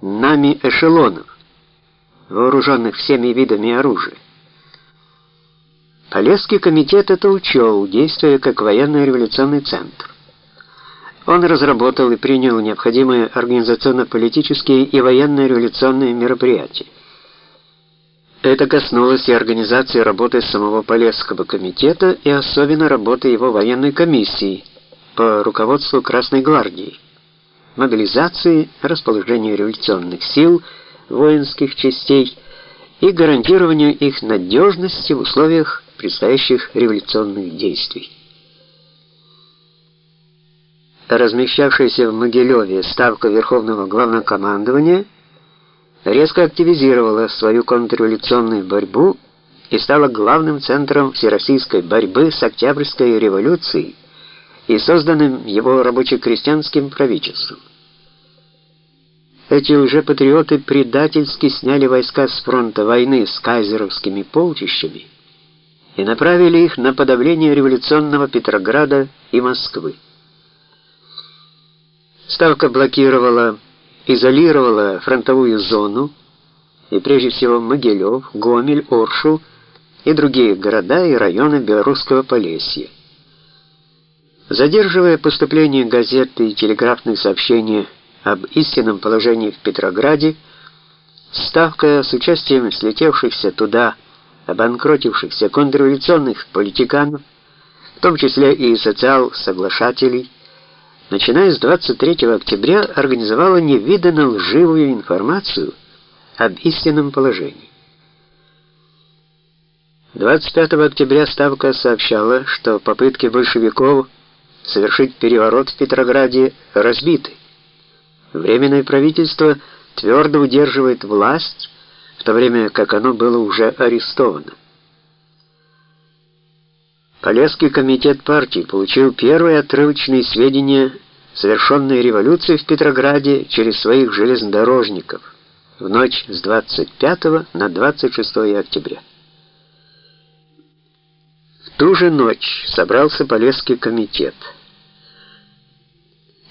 нами эшелонов, вооруженных всеми видами оружия. Полесский комитет это учел, действуя как военно-революционный центр. Он разработал и принял необходимые организационно-политические и военно-революционные мероприятия. Это коснулось и организации работы самого Полесского комитета и особенно работы его военной комиссии по руководству Красной гвардии, мобилизации, расположению революционных сил, воинских частей и гарантированию их надежности в условиях предстоящих революционных действий. Размещавшаяся в Могилеве ставка Верховного Главнокомандования резко активизировала свою контрреволюционную борьбу и стала главным центром всероссийской борьбы с Октябрьской революцией и созданным его рабоче-крестьянским правительством. Эти уже патриоты предательски сняли войска с фронта войны с кайзеровскими полчищами и направили их на подавление революционного Петрограда и Москвы. Ставка блокировала, изолировала фронтовую зону, и прежде всего Могилев, Гомель, Оршу и другие города и районы Белорусского Полесья. Задерживая поступление газет и телеграфных сообщений об истинном положении в Петрограде, Ставка с участием слетевшихся туда обанкротившихся контрреволюционных политиканов, в том числе и социал-соглашателей, начиная с 23 октября организовала невиданно лживую информацию об истинном положении. 25 октября Ставка сообщала, что попытки большевиков совершить переворот в Петрограде разбиты. Временное правительство твердо удерживает власть, в то время как оно было уже арестовано. Полесский комитет партии получил первые отрывочные сведения совершенной революции в Петрограде через своих железнодорожников в ночь с 25 на 26 октября. Ту же ночь собрался Полесский комитет.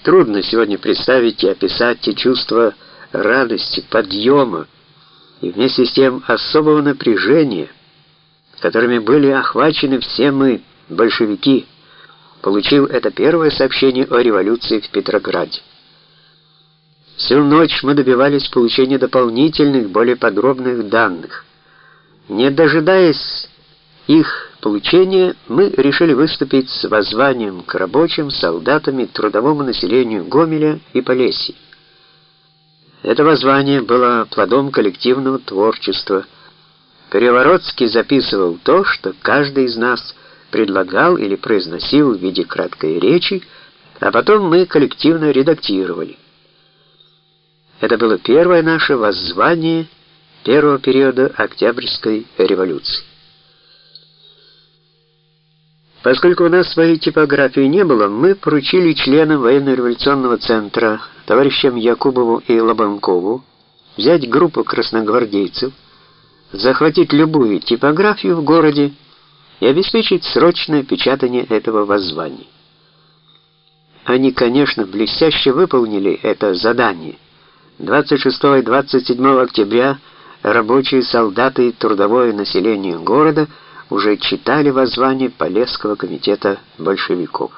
Трудно сегодня представить и описать те чувства радости, подъема, и вместе с тем особого напряжения, которыми были охвачены все мы, большевики, получил это первое сообщение о революции в Петрограде. Всю ночь мы добивались получения дополнительных, более подробных данных. Не дожидаясь их получения, мы решили выступить с воззванием к рабочим, солдатам и трудовому населению Гомеля и Полесья. Это воззвание было плодом коллективного творчества. Переворотский записывал то, что каждый из нас предлагал или произносил в виде краткой речи, а потом мы коллективно редактировали. Это было первое наше воззвание первого периода Октябрьской революции. Поскольку у нас своей типографии не было, мы поручили членам военно-революционного центра, товарищам Якубову и Лобанкову, взять группу красногвардейцев, захватить любую типографию в городе и обеспечить срочное печатание этого воззвания. Они, конечно, блестяще выполнили это задание. 26 и 27 октября рабочие, солдаты и трудовое население города – уже читали воззвание Полесского комитета большевиков.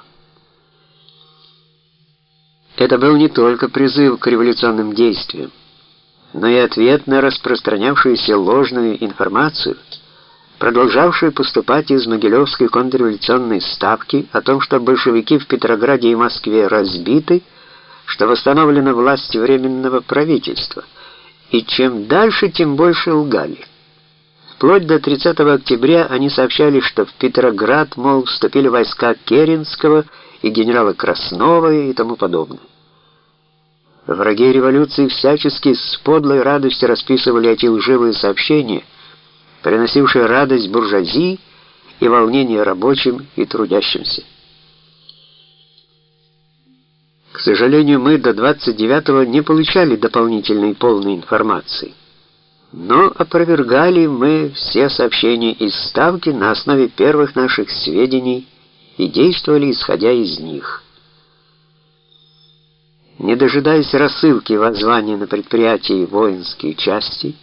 Это был не только призыв к революционным действиям, но и ответ на распространявшуюся ложную информацию, продолжавшую поступать из Могилевской контрреволюционной ставки о том, что большевики в Петрограде и Москве разбиты, что восстановлена власть временного правительства, и чем дальше, тем больше лгали. Вплоть до 30 октября они сообщали, что в Петроград, мол, вступили войска Керенского и генерала Краснова и тому подобное. Враги революции всячески с подлой радостью расписывали эти лживые сообщения, приносившие радость буржуазии и волнение рабочим и трудящимся. К сожалению, мы до 29-го не получали дополнительной полной информации. Но опровергали мы все сообщения из Ставки на основе первых наших сведений и действовали исходя из них. не дожидаясь рассылки воззвания на предприятия и воинские части,